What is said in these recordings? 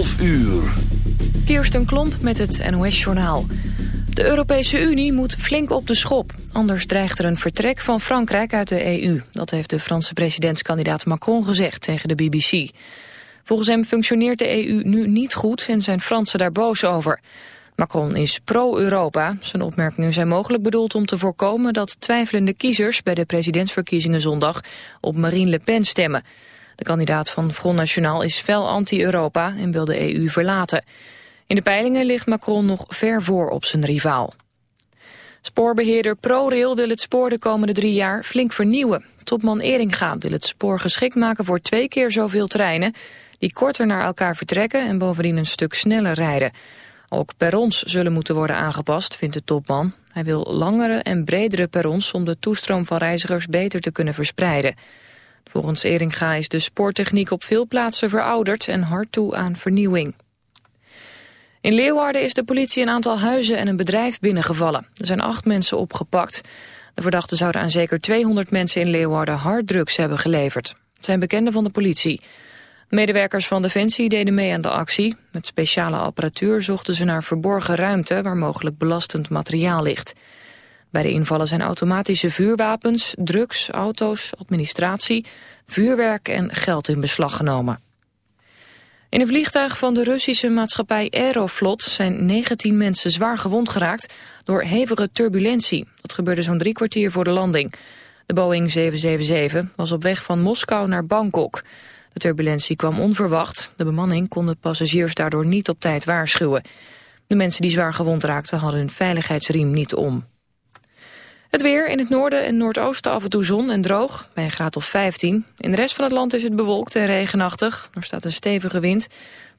11 uur. Kirsten Klomp met het NOS-journaal. De Europese Unie moet flink op de schop. Anders dreigt er een vertrek van Frankrijk uit de EU. Dat heeft de Franse presidentskandidaat Macron gezegd tegen de BBC. Volgens hem functioneert de EU nu niet goed en zijn Fransen daar boos over. Macron is pro-Europa. Zijn opmerkingen zijn mogelijk bedoeld om te voorkomen dat twijfelende kiezers bij de presidentsverkiezingen zondag op Marine Le Pen stemmen. De kandidaat van Front National is fel anti-Europa en wil de EU verlaten. In de peilingen ligt Macron nog ver voor op zijn rivaal. Spoorbeheerder ProRail wil het spoor de komende drie jaar flink vernieuwen. Topman Eringa wil het spoor geschikt maken voor twee keer zoveel treinen... die korter naar elkaar vertrekken en bovendien een stuk sneller rijden. Ook perrons zullen moeten worden aangepast, vindt de topman. Hij wil langere en bredere perrons om de toestroom van reizigers beter te kunnen verspreiden. Volgens Eringa is de spoortechniek op veel plaatsen verouderd en hard toe aan vernieuwing. In Leeuwarden is de politie een aantal huizen en een bedrijf binnengevallen. Er zijn acht mensen opgepakt. De verdachten zouden aan zeker 200 mensen in Leeuwarden harddrugs hebben geleverd. Het zijn bekenden van de politie. Medewerkers van Defensie deden mee aan de actie. Met speciale apparatuur zochten ze naar verborgen ruimte... waar mogelijk belastend materiaal ligt. Bij de invallen zijn automatische vuurwapens, drugs, auto's, administratie... vuurwerk en geld in beslag genomen. In een vliegtuig van de Russische maatschappij Aeroflot zijn 19 mensen zwaar gewond geraakt door hevige turbulentie. Dat gebeurde zo'n drie kwartier voor de landing. De Boeing 777 was op weg van Moskou naar Bangkok. De turbulentie kwam onverwacht. De bemanning kon de passagiers daardoor niet op tijd waarschuwen. De mensen die zwaar gewond raakten hadden hun veiligheidsriem niet om. Het weer in het noorden en noordoosten af en toe zon en droog, bij een graad of 15. In de rest van het land is het bewolkt en regenachtig. Er staat een stevige wind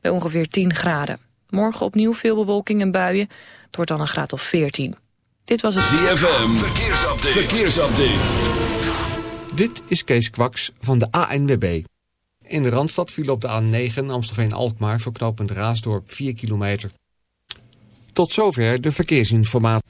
bij ongeveer 10 graden. Morgen opnieuw veel bewolking en buien. Het wordt dan een graad of 14. Dit was het ZFM, verkeersupdate. verkeersupdate. Dit is Kees Kwaks van de ANWB. In de Randstad viel op de A9 Amstelveen-Alkmaar voor knooppunt Raasdorp 4 kilometer. Tot zover de verkeersinformatie.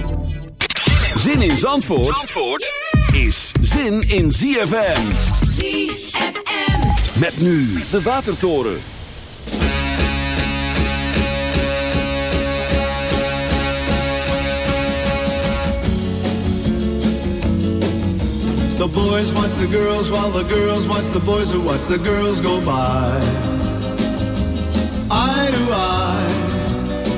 Zin in Zandvoort, Zandvoort is zin in ZFM. ZFM. Met nu de Watertoren. The boys watch the girls while the girls watch the boys who watch the girls go by.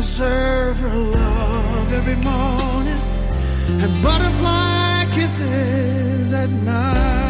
deserve her love every morning and butterfly kisses at night.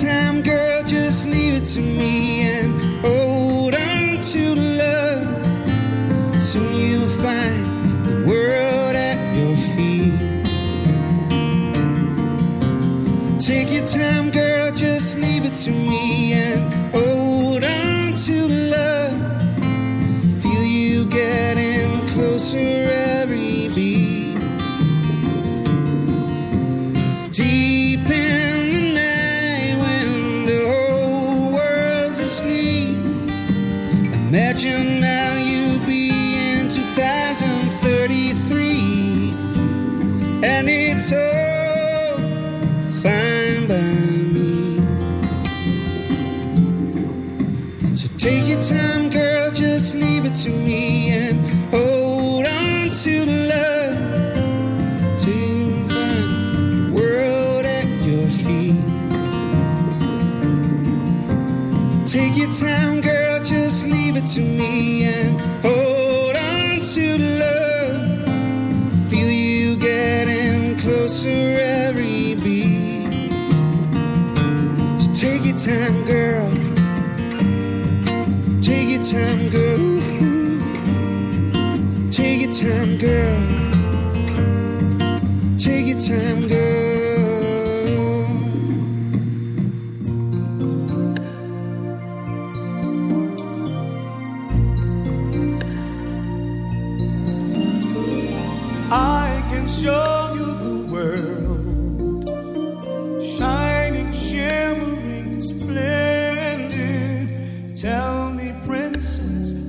time, girl.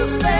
suspense.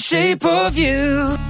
Shape of you.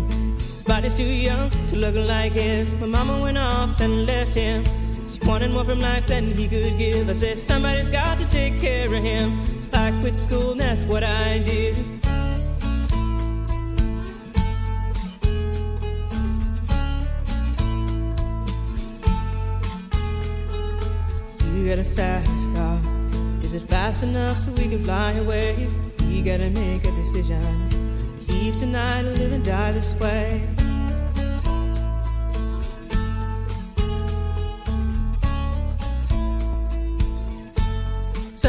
Body's too young to look like his. My mama went off and left him. She wanted more from life than he could give. I said, somebody's got to take care of him. So I quit school and that's what I did. You got a fast car. Is it fast enough so we can fly away? We gotta make a decision. Leave tonight or live and die this way.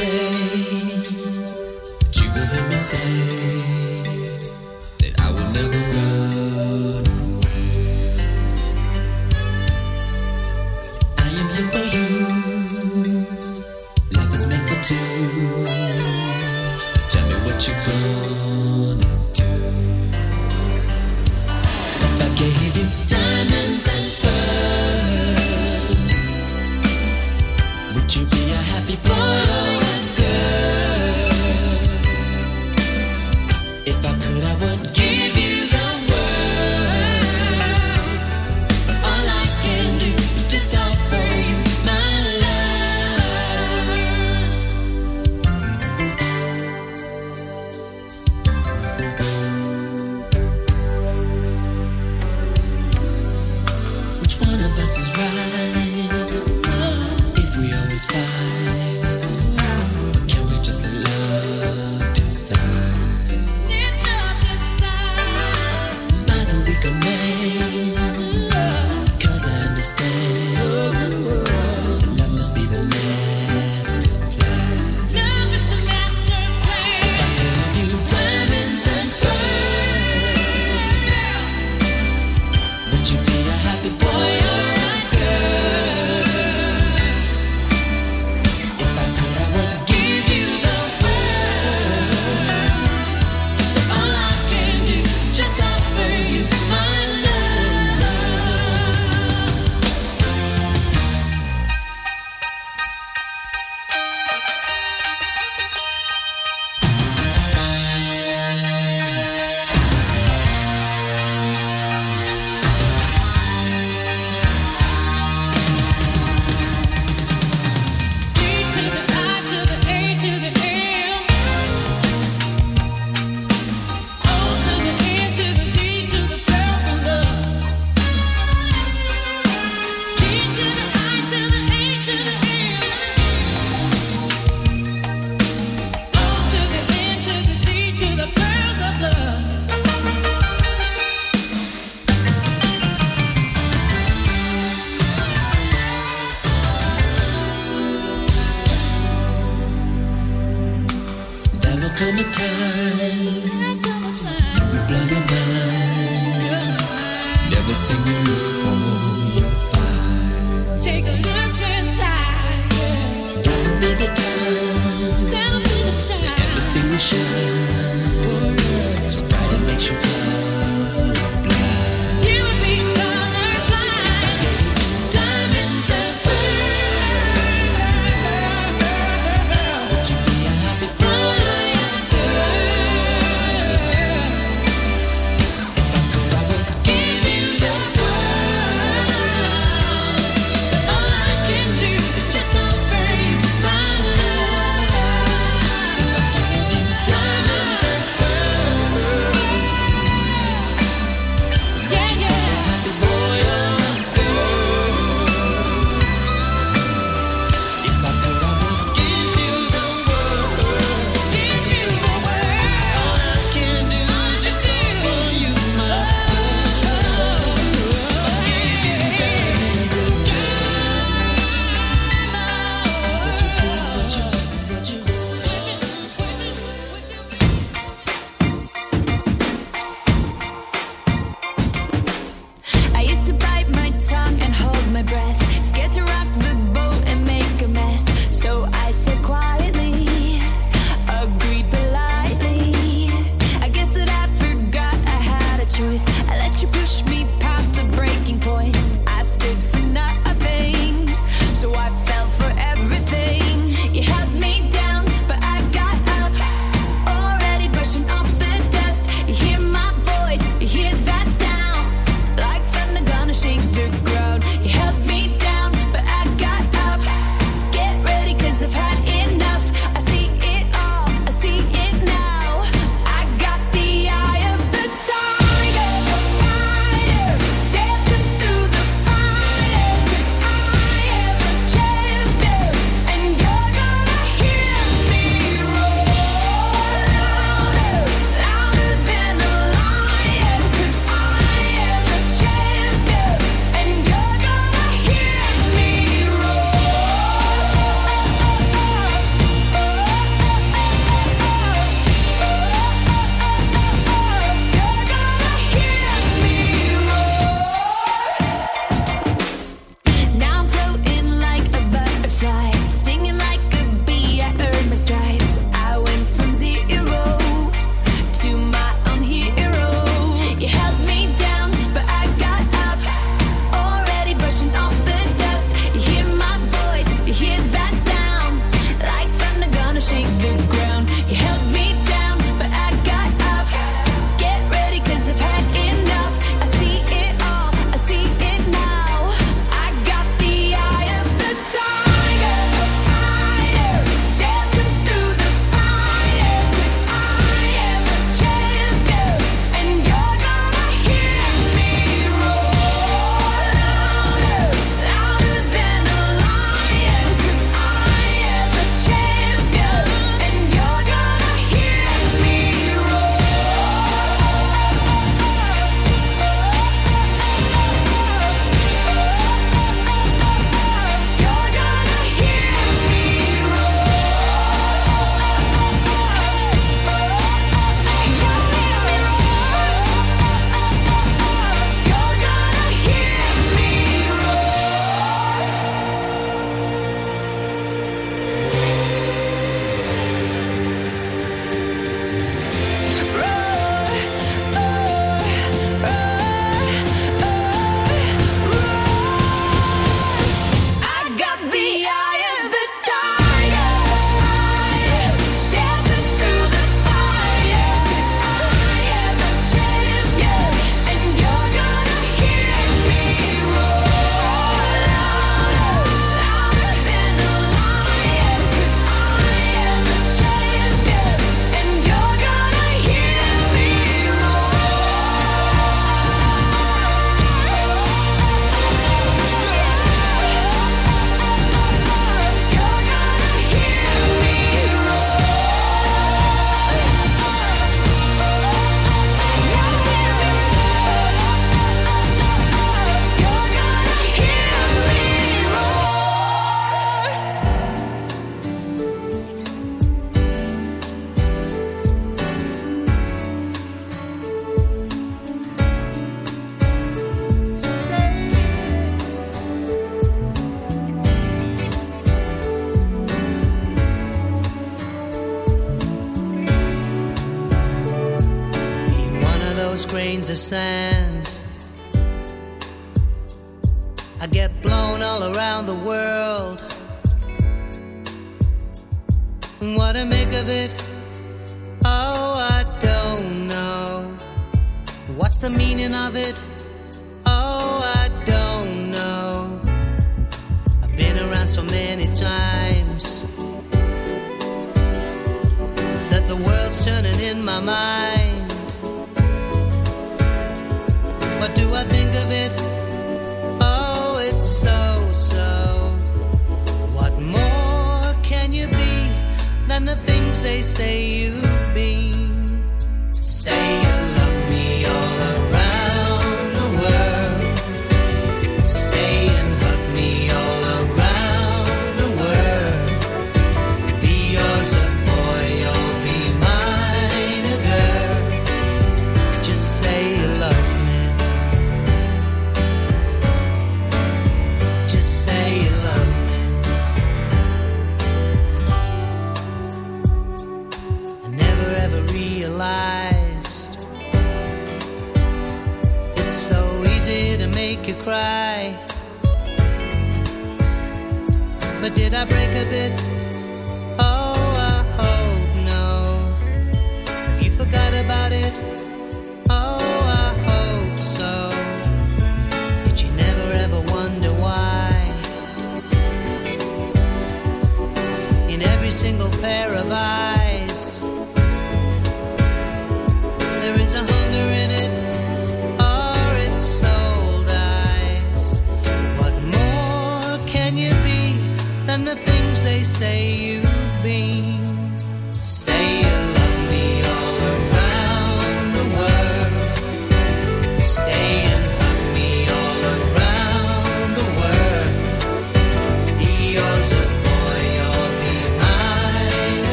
day.